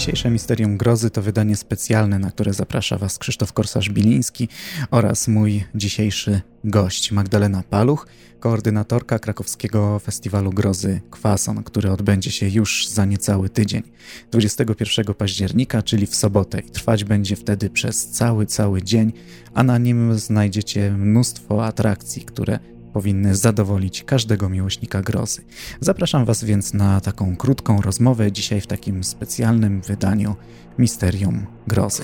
Dzisiejsze Misterium Grozy to wydanie specjalne, na które zaprasza Was Krzysztof Korsarz-Biliński oraz mój dzisiejszy gość Magdalena Paluch, koordynatorka krakowskiego festiwalu Grozy Kwason, który odbędzie się już za niecały tydzień, 21 października, czyli w sobotę. I trwać będzie wtedy przez cały, cały dzień, a na nim znajdziecie mnóstwo atrakcji, które powinny zadowolić każdego miłośnika grozy. Zapraszam Was więc na taką krótką rozmowę dzisiaj w takim specjalnym wydaniu Misterium Grozy.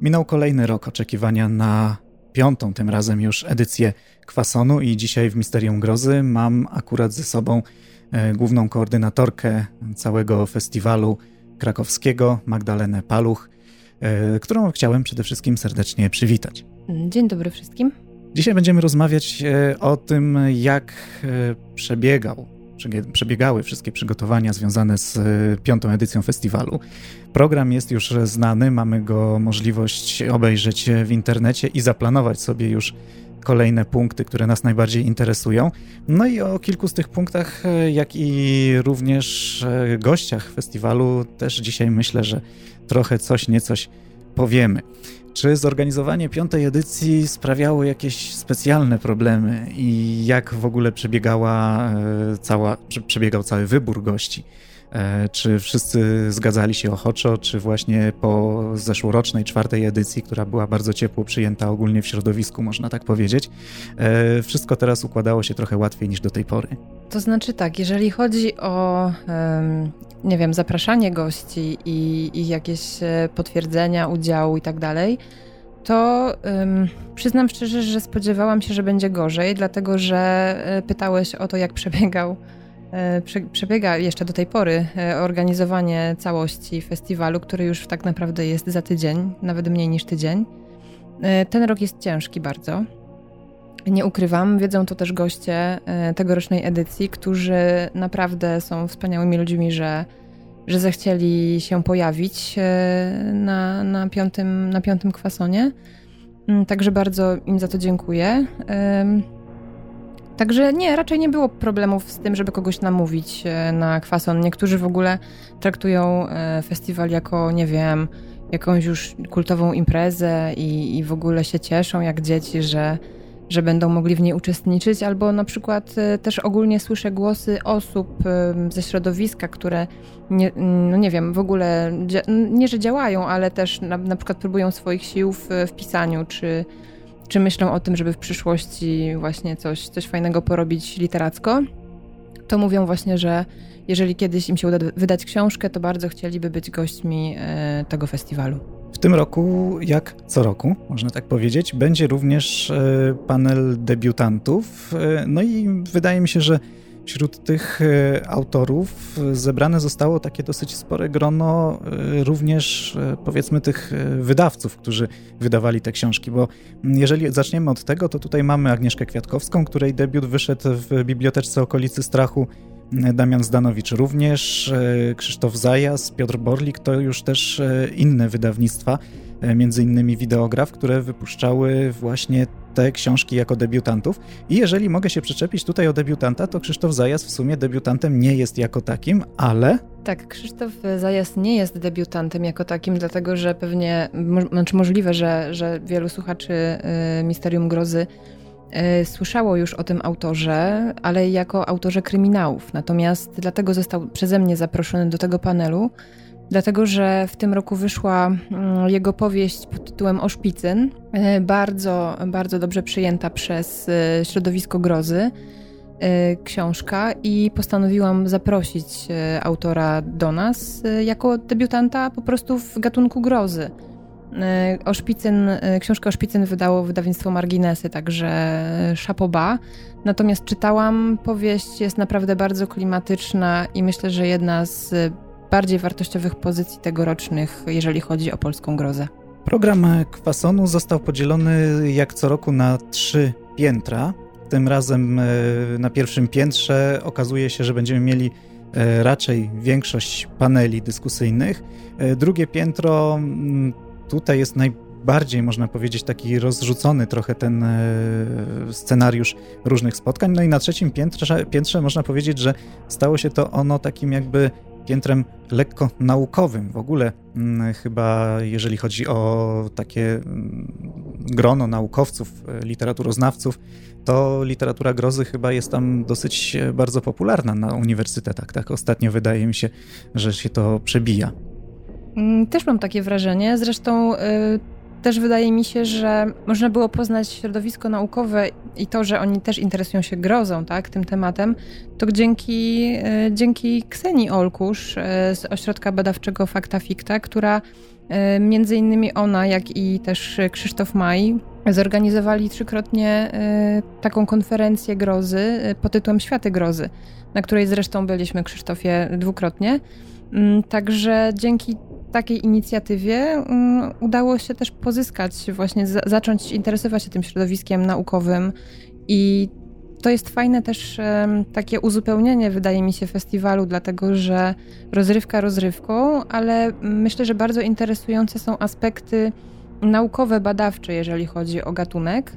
Minął kolejny rok oczekiwania na piątą tym razem już edycję Kwasonu i dzisiaj w Misterium Grozy mam akurat ze sobą e, główną koordynatorkę całego festiwalu krakowskiego, Magdalenę Paluch. E, którą chciałem przede wszystkim serdecznie przywitać. Dzień dobry wszystkim. Dzisiaj będziemy rozmawiać e, o tym, jak e, przebiegał, przebiegały wszystkie przygotowania związane z piątą edycją festiwalu. Program jest już znany, mamy go możliwość obejrzeć w internecie i zaplanować sobie już kolejne punkty, które nas najbardziej interesują. No i o kilku z tych punktach, jak i również gościach festiwalu też dzisiaj myślę, że trochę coś, niecoś powiemy. Czy zorganizowanie piątej edycji sprawiało jakieś specjalne problemy i jak w ogóle przebiegała e, cała, przebiegał cały wybór gości? E, czy wszyscy zgadzali się ochoczo, czy właśnie po zeszłorocznej czwartej edycji, która była bardzo ciepło przyjęta ogólnie w środowisku, można tak powiedzieć, e, wszystko teraz układało się trochę łatwiej niż do tej pory? To znaczy tak, jeżeli chodzi o, nie wiem, zapraszanie gości i, i jakieś e, potwierdzenia udziału i tak dalej, to um, przyznam szczerze, że spodziewałam się, że będzie gorzej, dlatego że pytałeś o to, jak przebiegał przebiega jeszcze do tej pory e, organizowanie całości festiwalu, który już tak naprawdę jest za tydzień, nawet mniej niż tydzień. E, ten rok jest ciężki bardzo. Nie ukrywam, wiedzą to też goście tegorocznej edycji, którzy naprawdę są wspaniałymi ludźmi, że, że zechcieli się pojawić na, na, piątym, na piątym kwasonie. Mm, także bardzo im za to dziękuję. Także nie, raczej nie było problemów z tym, żeby kogoś namówić e, na kwason. Niektórzy w ogóle traktują e, festiwal jako, nie wiem, jakąś już kultową imprezę i, i w ogóle się cieszą jak dzieci, że, że będą mogli w niej uczestniczyć, albo na przykład e, też ogólnie słyszę głosy osób ze środowiska, które nie, no nie wiem, w ogóle nie, że działają, ale też na, na przykład próbują swoich sił w, w pisaniu czy czy myślą o tym, żeby w przyszłości właśnie coś, coś fajnego porobić literacko, to mówią właśnie, że jeżeli kiedyś im się uda wydać książkę, to bardzo chcieliby być gośćmi e, tego festiwalu. W tym roku, jak co roku, można tak powiedzieć, będzie również e, panel debiutantów. E, no i wydaje mi się, że Wśród tych e, autorów zebrane zostało takie dosyć spore grono e, również e, powiedzmy tych wydawców, którzy wydawali te książki, bo jeżeli zaczniemy od tego, to tutaj mamy Agnieszkę Kwiatkowską, której debiut wyszedł w Biblioteczce Okolicy Strachu Damian Zdanowicz również, Krzysztof Zajas, Piotr Borlik, to już też inne wydawnictwa, między innymi Wideograf, które wypuszczały właśnie te książki jako debiutantów. I jeżeli mogę się przyczepić tutaj o debiutanta, to Krzysztof Zajas w sumie debiutantem nie jest jako takim, ale tak, Krzysztof Zajas nie jest debiutantem jako takim, dlatego że pewnie, znaczy możliwe, że, że wielu słuchaczy y, Misterium Grozy y, słyszało już o tym autorze, ale jako autorze kryminałów. Natomiast dlatego został przeze mnie zaproszony do tego panelu, dlatego że w tym roku wyszła mm, jego powieść pod tytułem Oszpicyn, e, bardzo, bardzo dobrze przyjęta przez e, środowisko grozy e, książka i postanowiłam zaprosić autora do nas jako debiutanta po prostu w gatunku grozy. Oszpicyn, książkę Oszpicyn wydało wydawnictwo Marginesy, także szapoba. Natomiast czytałam, powieść jest naprawdę bardzo klimatyczna i myślę, że jedna z bardziej wartościowych pozycji tegorocznych, jeżeli chodzi o polską grozę. Program Kwasonu został podzielony jak co roku na trzy piętra. Tym razem e, na pierwszym piętrze okazuje się, że będziemy mieli e, raczej większość paneli dyskusyjnych. E, drugie piętro tutaj jest naj bardziej, można powiedzieć, taki rozrzucony trochę ten scenariusz różnych spotkań. No i na trzecim piętrze, piętrze można powiedzieć, że stało się to ono takim jakby piętrem lekko naukowym. W ogóle mm, chyba, jeżeli chodzi o takie mm, grono naukowców, e, literaturoznawców, to literatura grozy chyba jest tam dosyć e, bardzo popularna na uniwersytetach. Tak, ostatnio wydaje mi się, że się to przebija. Mm, też mam takie wrażenie. Zresztą y, też wydaje mi się, że można było poznać środowisko naukowe i to, że oni też interesują się grozą, tak, tym tematem, to dzięki, y, dzięki Ksenii Olkusz y, z Ośrodka Badawczego Fakta Ficta, która między innymi ona, jak i też Krzysztof Maj zorganizowali trzykrotnie taką konferencję grozy pod tytułem Światy Grozy, na której zresztą byliśmy Krzysztofie dwukrotnie. Mm, także dzięki takiej inicjatywie mm, udało się też pozyskać, właśnie zacząć interesować się tym środowiskiem naukowym i to jest fajne też takie uzupełnienie, wydaje mi się, festiwalu, dlatego że rozrywka rozrywką, ale myślę, że bardzo interesujące są aspekty naukowe, badawcze, jeżeli chodzi o gatunek.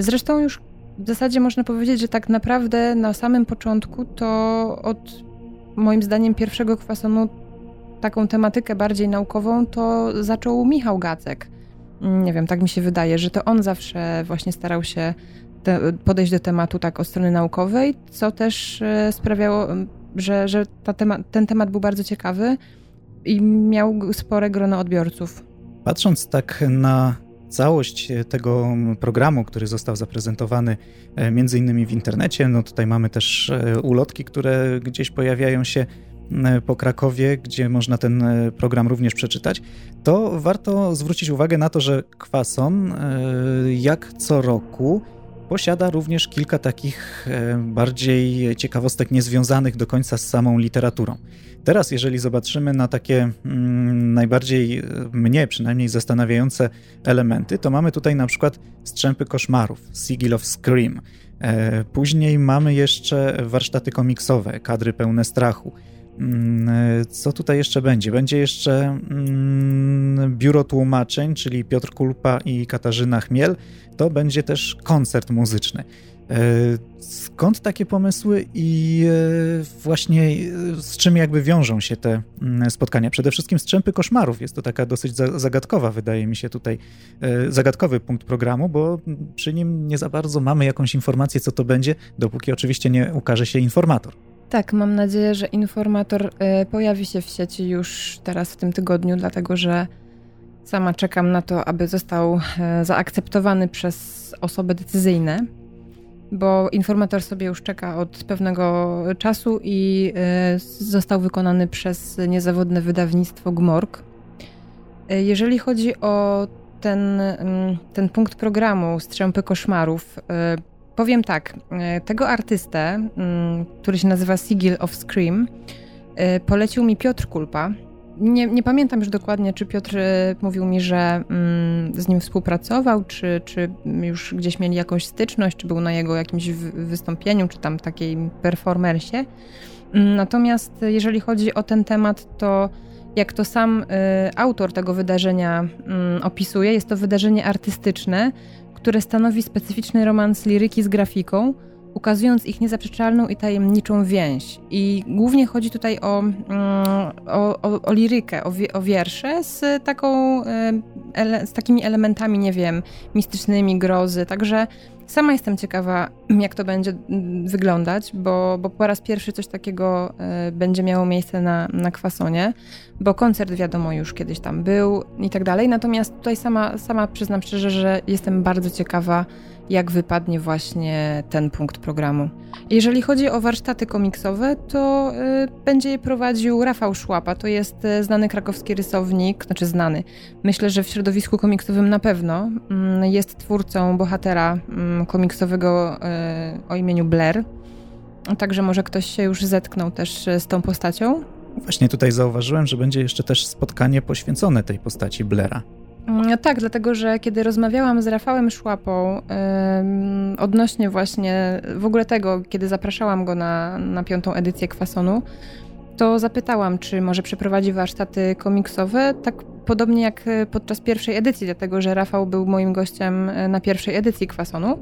Zresztą już w zasadzie można powiedzieć, że tak naprawdę na samym początku to od moim zdaniem pierwszego kwasonu taką tematykę bardziej naukową to zaczął Michał Gacek. Nie wiem, tak mi się wydaje, że to on zawsze właśnie starał się te, podejść do tematu tak od strony naukowej, co też e, sprawiało, że, że tema, ten temat był bardzo ciekawy i miał spore grono odbiorców. Patrząc tak na całość tego programu, który został zaprezentowany e, między innymi w internecie, no tutaj mamy też e, ulotki, które gdzieś pojawiają się E, po Krakowie, gdzie można ten e, program również przeczytać, to warto zwrócić uwagę na to, że Kwason, e, jak co roku, posiada również kilka takich bardziej ciekawostek niezwiązanych do końca z samą literaturą. Teraz, jeżeli zobaczymy na takie mm, najbardziej mnie przynajmniej zastanawiające elementy, to mamy tutaj na przykład Strzępy Koszmarów, Sigil of Scream. Później mamy jeszcze warsztaty komiksowe, kadry pełne strachu. Mm, co tutaj jeszcze będzie? Będzie jeszcze mm, biuro tłumaczeń, czyli Piotr Kulpa i Katarzyna Chmiel. To będzie też koncert muzyczny. E, skąd takie pomysły i e, właśnie e, z czym jakby wiążą się te mm, spotkania? Przede wszystkim Strzępy Koszmarów. Jest to taka dosyć zagadkowa, wydaje mi się tutaj, zagadkowy punkt programu, bo przy nim nie za bardzo mamy jakąś informację, co to będzie, dopóki oczywiście nie ukaże się informator. Tak, mam nadzieję, że informator y, pojawi się w sieci już teraz w tym tygodniu, dlatego że sama czekam na to, aby został y, zaakceptowany przez osoby decyzyjne, bo informator sobie już czeka od pewnego czasu i y, został wykonany przez niezawodne wydawnictwo Gmorg. Jeżeli chodzi o ten, mm, ten punkt programu Strzępy Koszmarów, Powiem tak, e, tego artystę, mm, który się nazywa Sigil of Scream, e, polecił mi Piotr Kulpa. Nie, nie, pamiętam już dokładnie, czy Piotr e, mówił mi, że mm, z nim współpracował, czy, czy już gdzieś mieli jakąś styczność, czy był na jego jakimś wystąpieniu, czy tam takiej performersie. Mm, natomiast jeżeli chodzi o ten temat, to jak to sam autor tego wydarzenia opisuje, jest to wydarzenie artystyczne, które stanowi specyficzny romans liryki z grafiką, ukazując ich niezaprzeczalną i tajemniczą więź. I głównie chodzi tutaj o, mm, o, o, o lirykę, o, o, wiersze z, taką, z takimi elementami, nie wiem, mistycznymi, grozy. Także sama jestem ciekawa, jak to będzie mm, wyglądać, bo, bo po raz pierwszy coś takiego e, będzie miało miejsce na, na kwasonie, bo koncert wiadomo już kiedyś tam był i tak dalej. Natomiast tutaj sama, sama przyznam szczerze, że jestem bardzo ciekawa, jak wypadnie właśnie ten punkt programu. Jeżeli chodzi o warsztaty komiksowe, to y, będzie je prowadził Rafał Szłapa. To jest y, znany krakowski rysownik, znaczy znany. Myślę, że w środowisku komiksowym na pewno. Y, jest twórcą bohatera mm, komiksowego y, o imieniu Blair. Także może ktoś się już zetknął też z tą postacią. Właśnie tutaj zauważyłem, że będzie jeszcze też spotkanie poświęcone tej postaci Blaira. Mm, tak, dlatego że kiedy rozmawiałam z Rafałem Szłapą yy, odnośnie właśnie w ogóle tego, kiedy zapraszałam go na, na piątą edycję Kwasonu, to zapytałam, czy może przeprowadzi warsztaty komiksowe, tak podobnie jak podczas pierwszej edycji, dlatego że Rafał był moim gościem na pierwszej edycji Kwasonu.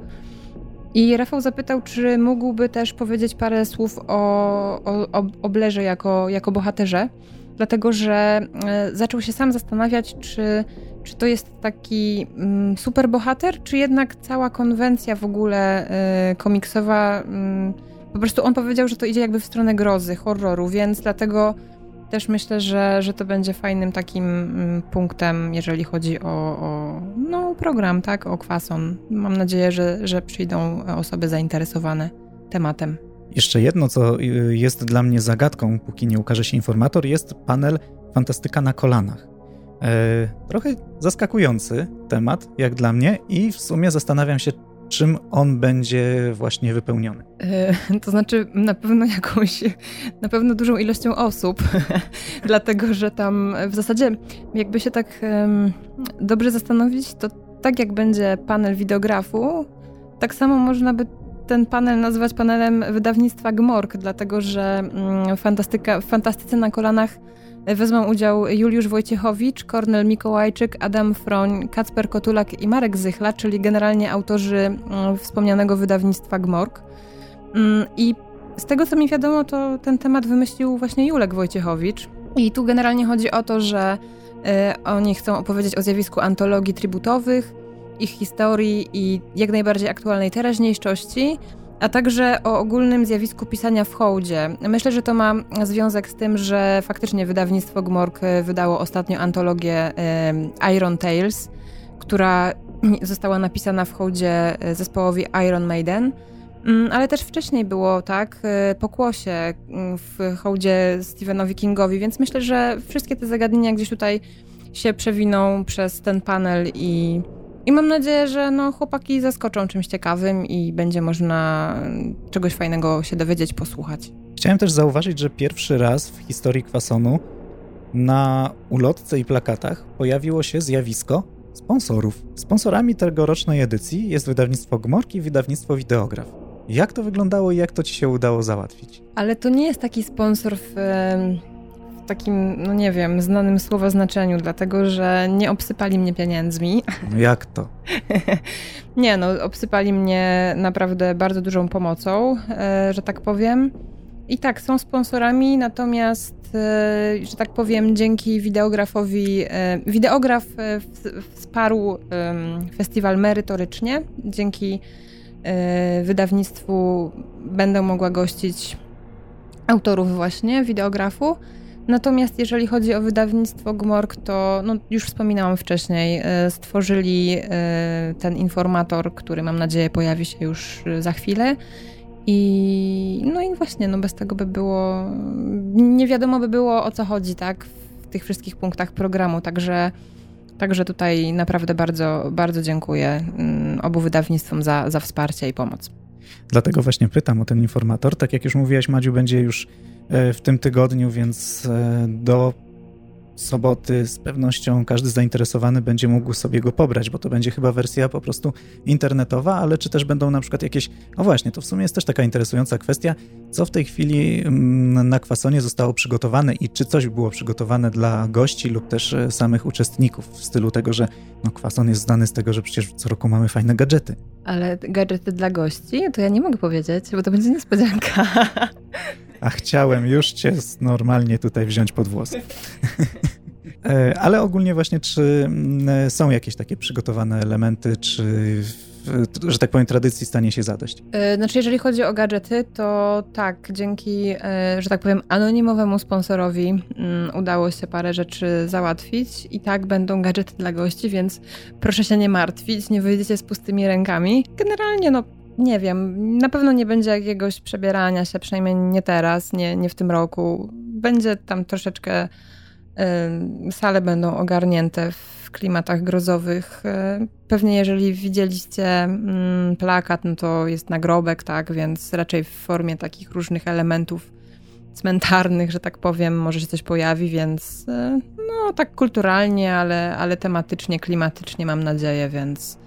I Rafał zapytał, czy mógłby też powiedzieć parę słów o, o, o Oblerze jako, jako bohaterze, dlatego że zaczął się sam zastanawiać, czy czy to jest taki mm, super bohater, czy jednak cała konwencja w ogóle komiksowa, y, po prostu on powiedział, że to idzie jakby w stronę grozy, horroru, więc dlatego też myślę, że, że to będzie fajnym takim y, punktem, jeżeli chodzi o, o no, program, tak, o kwason. Mam nadzieję, że, że przyjdą osoby zainteresowane tematem. Jeszcze jedno, co y, jest dla mnie zagadką, póki nie ukaże się informator, jest panel Fantastyka na kolanach. E, trochę zaskakujący temat, jak dla mnie, i w sumie zastanawiam się, czym on będzie właśnie wypełniony. E, to znaczy na pewno jakąś, na pewno dużą ilością osób, dlatego że tam w zasadzie jakby się tak dobrze zastanowić, to tak jak będzie panel wideografu, tak samo można by ten panel nazwać panelem wydawnictwa Gmork, dlatego że um, fantastyka, fantastyce na kolanach Wezmą udział Juliusz Wojciechowicz, Kornel Mikołajczyk, Adam Froń, Kacper Kotulak i Marek Zychla, czyli generalnie autorzy mm, wspomnianego wydawnictwa Gmork. Mm, I z tego co mi wiadomo, to ten temat wymyślił właśnie Julek Wojciechowicz. I tu generalnie chodzi o to, że e, oni chcą opowiedzieć o zjawisku antologii tributowych, ich historii i jak najbardziej aktualnej teraźniejszości, a także o ogólnym zjawisku pisania w hołdzie. Myślę, że to ma związek z tym, że faktycznie wydawnictwo Gmork e, wydało ostatnio antologię Iron Tales, która została napisana w hołdzie e, zespołowi Iron Maiden. Mm, ale też wcześniej było, tak, e, pokłosie mm, w hołdzie Stephenowi Kingowi, więc myślę, że wszystkie te zagadnienia gdzieś tutaj się przewiną przez ten panel i i mam nadzieję, że no, chłopaki zaskoczą czymś ciekawym i będzie można czegoś fajnego się dowiedzieć, posłuchać. Chciałem też zauważyć, że pierwszy raz w historii kwasonu na ulotce i plakatach pojawiło się zjawisko sponsorów. Sponsorami tegorocznej edycji jest wydawnictwo Gmorki i wydawnictwo Wideograf. Jak to wyglądało i jak to ci się udało załatwić? Ale to nie jest taki sponsor w takim, no nie wiem, znanym słowa znaczeniu, dlatego że nie obsypali mnie pieniędzmi. No jak to? nie, no obsypali mnie naprawdę bardzo dużą pomocą, e, że tak powiem. I tak, są sponsorami, natomiast, e, że tak powiem, dzięki wideografowi, e, wideograf wsparł festiwal merytorycznie. Dzięki wydawnictwu będę mogła gościć autorów właśnie wideografu. Natomiast jeżeli chodzi o wydawnictwo Gmork, to no, już wspominałam wcześniej, e, stworzyli e, ten informator, który mam nadzieję pojawi się już za chwilę. I no i właśnie, no bez tego by było, nie wiadomo by było o co chodzi, tak, w tych wszystkich punktach programu, także, także tutaj naprawdę bardzo, bardzo dziękuję mm, obu wydawnictwom za, za wsparcie i pomoc. Dlatego właśnie pytam o ten informator. Tak jak już mówiłaś, Madziu, będzie już E, w tym tygodniu, więc e, do soboty z pewnością każdy zainteresowany będzie mógł sobie go pobrać, bo to będzie chyba wersja po prostu internetowa, ale czy też będą na przykład jakieś. No właśnie, to w sumie jest też taka interesująca kwestia, co w tej chwili mm, na kwasonie zostało przygotowane i czy coś było przygotowane dla gości lub też e, samych uczestników w stylu tego, że no, kwason jest znany z tego, że przecież co roku mamy fajne gadżety. Ale gadżety dla gości? To ja nie mogę powiedzieć, bo to będzie niespodzianka. a chciałem już cię normalnie tutaj wziąć pod włos. E, ale ogólnie właśnie, czy mm, są jakieś takie przygotowane elementy, czy że tak powiem, tradycji stanie się zadość? E, znaczy, jeżeli chodzi o gadżety, to tak, dzięki, e, że tak powiem, anonimowemu sponsorowi mm, udało się parę rzeczy załatwić i tak będą gadżety dla gości, więc proszę się nie martwić, nie wyjdziecie z pustymi rękami. Generalnie, no, nie wiem, na pewno nie będzie jakiegoś przebierania się, przynajmniej nie teraz, nie, nie w tym roku. Będzie tam troszeczkę, y, sale będą ogarnięte w klimatach grozowych. Y, pewnie jeżeli widzieliście y, plakat, no to jest nagrobek, tak, więc raczej w formie takich różnych elementów cmentarnych, że tak powiem, może się coś pojawi, więc no tak kulturalnie, ale, ale tematycznie, klimatycznie mam nadzieję, więc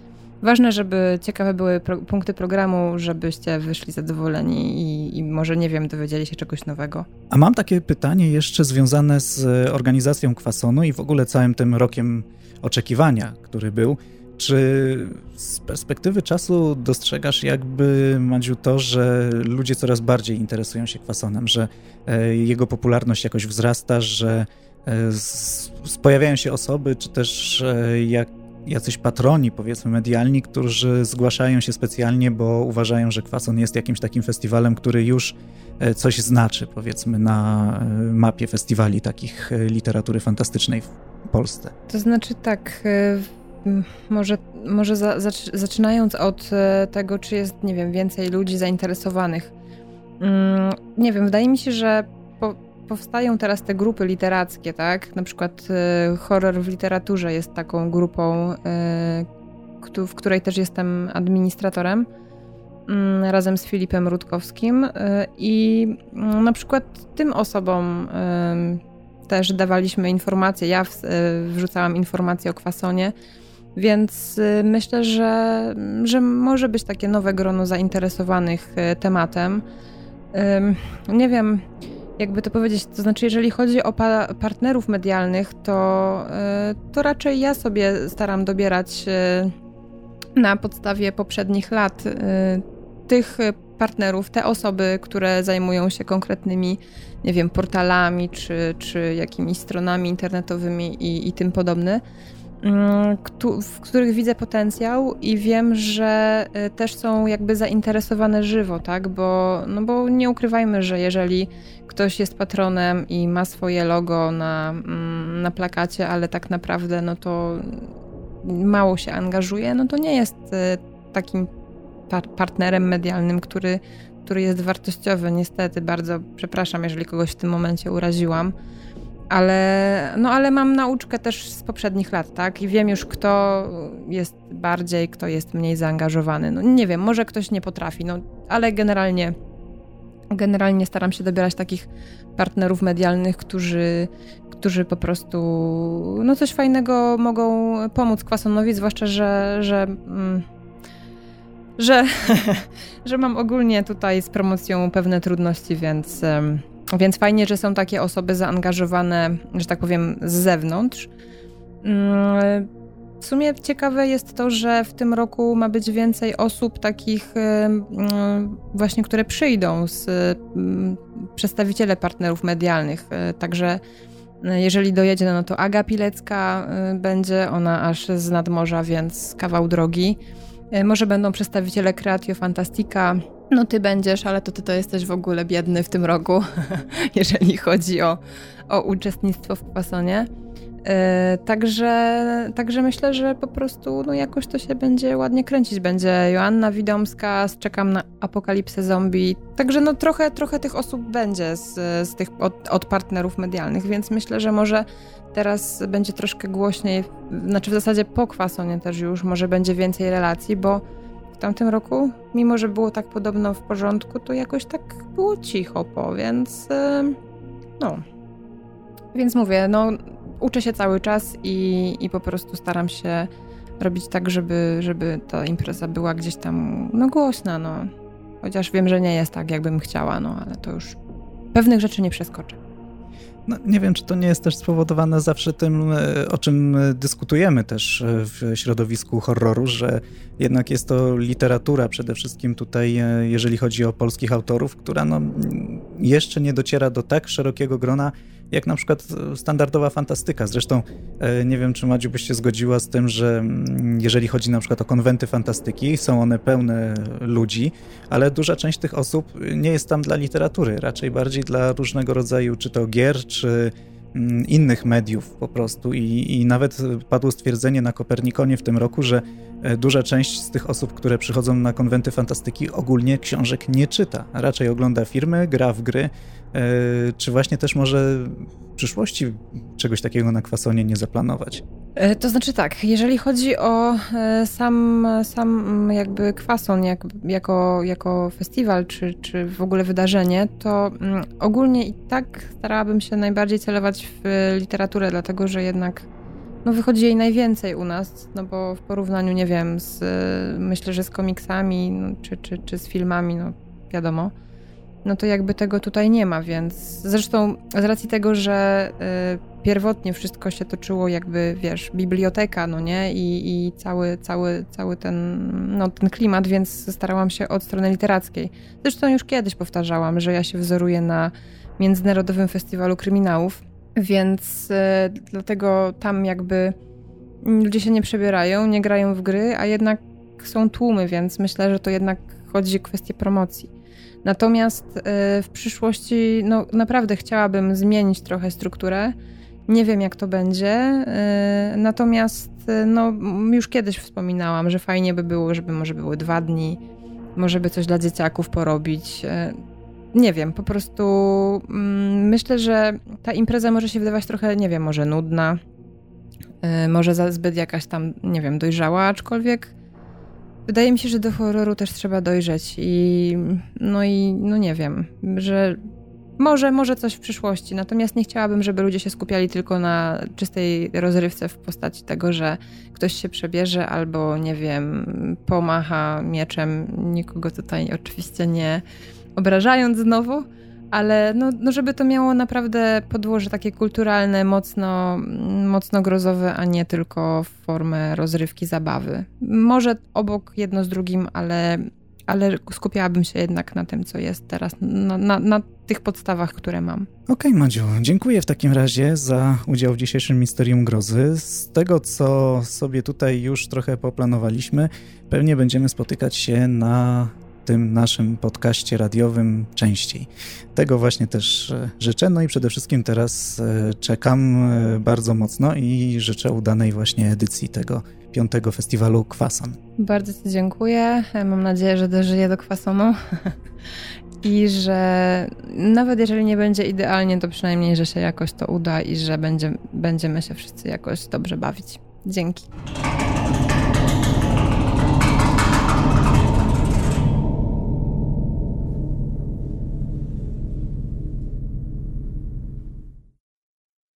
ważne, żeby ciekawe były pro, punkty programu, żebyście wyszli zadowoleni i, i może, nie wiem, dowiedzieli się czegoś nowego. A mam takie pytanie jeszcze związane z organizacją kwasonu i w ogóle całym tym rokiem oczekiwania, który był. Czy z perspektywy czasu dostrzegasz jakby, Madziu, to, że ludzie coraz bardziej interesują się kwasonem, że e, jego popularność jakoś wzrasta, że e, pojawiają się osoby, czy też e, jak, jacyś patroni, powiedzmy, medialni, którzy zgłaszają się specjalnie, bo uważają, że kwason jest jakimś takim festiwalem, który już coś znaczy, powiedzmy, na mapie festiwali takich literatury fantastycznej w Polsce. To znaczy tak może, może za, zaczynając od e, tego, czy jest, nie wiem, więcej ludzi zainteresowanych. Mm, nie wiem, wydaje mi się, że powstają teraz te grupy literackie, tak? Na przykład y, horror w literaturze jest taką grupą, y, w której też jestem administratorem y, razem z Filipem Rutkowskim i mm, na przykład tym osobom też dawaliśmy informacje, ja wrzucałam informacje o kwasonie, więc y, myślę, że, że może być takie nowe grono zainteresowanych y, tematem. Nie wiem, jakby to powiedzieć, to znaczy, jeżeli chodzi o pa partnerów medialnych, to, y, to raczej ja sobie staram dobierać na podstawie poprzednich lat tych partnerów, te osoby, które zajmują się konkretnymi, nie wiem, portalami czy, czy jakimiś stronami internetowymi i, i tym podobne. Mm, w których widzę potencjał i wiem, że y, też są jakby zainteresowane żywo, tak? Bo, no bo nie ukrywajmy, że jeżeli ktoś jest patronem i ma swoje logo na, mm, na plakacie, ale tak naprawdę no to mało się angażuje, no to nie jest y, takim partnerem medialnym, który, który jest wartościowy. Niestety, bardzo przepraszam, jeżeli kogoś w tym momencie uraziłam ale, no ale mam nauczkę też z poprzednich lat, tak? I wiem już, kto jest bardziej, kto jest mniej zaangażowany. No nie wiem, może ktoś nie potrafi, no ale generalnie, generalnie staram się dobierać takich partnerów medialnych, którzy, którzy po prostu no coś fajnego mogą pomóc Kwasonowi, zwłaszcza, że, że mm, że, że mam ogólnie tutaj z promocją pewne trudności, więc więc fajnie, że są takie osoby zaangażowane, że tak powiem, z zewnątrz. Mm, w sumie ciekawe jest to, że w tym roku ma być więcej osób takich mm, właśnie, które przyjdą z mm, przedstawiciele partnerów medialnych. Także jeżeli dojedzie, no to Aga Pilecka będzie, ona aż z nadmorza, więc kawał drogi. Może będą przedstawiciele Creatio Fantastica, no ty będziesz, ale to ty to jesteś w ogóle biedny w tym roku, jeżeli chodzi o, o uczestnictwo w kwasonie. Yy, także, także myślę, że po prostu no jakoś to się będzie ładnie kręcić. Będzie Joanna Widomska, czekam na Apokalipsę Zombie. Także no trochę, trochę tych osób będzie z, z tych od, od partnerów medialnych, więc myślę, że może teraz będzie troszkę głośniej, znaczy w zasadzie po kwasonie też już, może będzie więcej relacji, bo w tamtym roku, mimo że było tak podobno w porządku, to jakoś tak było cicho po, więc no. Więc mówię, no uczę się cały czas i, i po prostu staram się robić tak, żeby, żeby ta impreza była gdzieś tam no głośna, no. Chociaż wiem, że nie jest tak, jakbym chciała, no ale to już pewnych rzeczy nie przeskoczę. No, nie wiem, czy to nie jest też spowodowane zawsze tym, e, o czym e, dyskutujemy też e, w środowisku horroru, że jednak jest to literatura przede wszystkim tutaj, jeżeli chodzi o polskich autorów, która no, jeszcze nie dociera do tak szerokiego grona, jak na przykład standardowa fantastyka. Zresztą e, nie wiem, czy Madziu byś się zgodziła z tym, że mm, jeżeli chodzi na przykład o konwenty fantastyki, są one pełne ludzi, ale duża część tych osób nie jest tam dla literatury, raczej bardziej dla różnego rodzaju, czy to gier, czy innych mediów po prostu. I, i nawet padło stwierdzenie na Kopernikonie w tym roku, że e, duża część z tych osób, które przychodzą na konwenty fantastyki ogólnie książek nie czyta, raczej ogląda filmy, gra w gry, E, czy właśnie też może przyszłości czegoś takiego na kwasonie nie zaplanować? E, to znaczy tak, jeżeli chodzi o e, sam, sam jakby kwason jak, jako, jako festiwal, czy, czy w ogóle wydarzenie, to mm, ogólnie i tak starałabym się najbardziej celować w literaturę, dlatego że jednak no wychodzi jej najwięcej u nas, no bo w porównaniu, nie wiem, z, myślę, że z komiksami no, czy, czy, czy z filmami, no wiadomo, no to jakby tego tutaj nie ma, więc zresztą z racji tego, że y, pierwotnie wszystko się toczyło jakby, wiesz, biblioteka, no nie, i, i cały, cały, cały ten, no, ten klimat, więc starałam się od strony literackiej. Zresztą już kiedyś powtarzałam, że ja się wzoruję na Międzynarodowym Festiwalu Kryminałów, więc y, dlatego tam jakby ludzie się nie przebierają, nie grają w gry, a jednak są tłumy, więc myślę, że to jednak chodzi o kwestię promocji. Natomiast y, w przyszłości no, naprawdę chciałabym zmienić trochę strukturę. Nie wiem, jak to będzie. Y, natomiast no, już kiedyś wspominałam, że fajnie by było, żeby może były dwa dni, może by coś dla dzieciaków porobić nie wiem, po prostu mm, myślę, że ta impreza może się wydawać trochę, nie wiem, może nudna, może za zbyt jakaś tam, nie wiem, dojrzała, aczkolwiek wydaje mi się, że do horroru też trzeba dojrzeć i no i no nie wiem, że może, może coś w przyszłości, natomiast nie chciałabym, żeby ludzie się skupiali tylko na czystej rozrywce w postaci tego, że ktoś się przebierze albo, nie wiem, pomacha mieczem. Nikogo tutaj oczywiście nie, obrażając znowu, ale no, no żeby to miało naprawdę podłoże takie kulturalne, mocno, mocno grozowe, a nie tylko w formę rozrywki, zabawy. Może obok jedno z drugim, ale, ale skupiałabym się jednak na tym, co jest teraz, na, na, na tych podstawach, które mam. Okej, okay, Madziu, dziękuję w takim razie za udział w dzisiejszym Misterium Grozy. Z tego, co sobie tutaj już trochę poplanowaliśmy, pewnie będziemy spotykać się na tym naszym podcaście radiowym częściej. Tego właśnie też e, życzę. No i przede wszystkim teraz e, czekam e, bardzo mocno i życzę udanej właśnie edycji tego piątego festiwalu Kwasan. Bardzo Ci dziękuję. Mam nadzieję, że dożyję do Kwasonu. I że nawet jeżeli nie będzie idealnie, to przynajmniej, że się jakoś to uda i że będzie, będziemy się wszyscy jakoś dobrze bawić. Dzięki.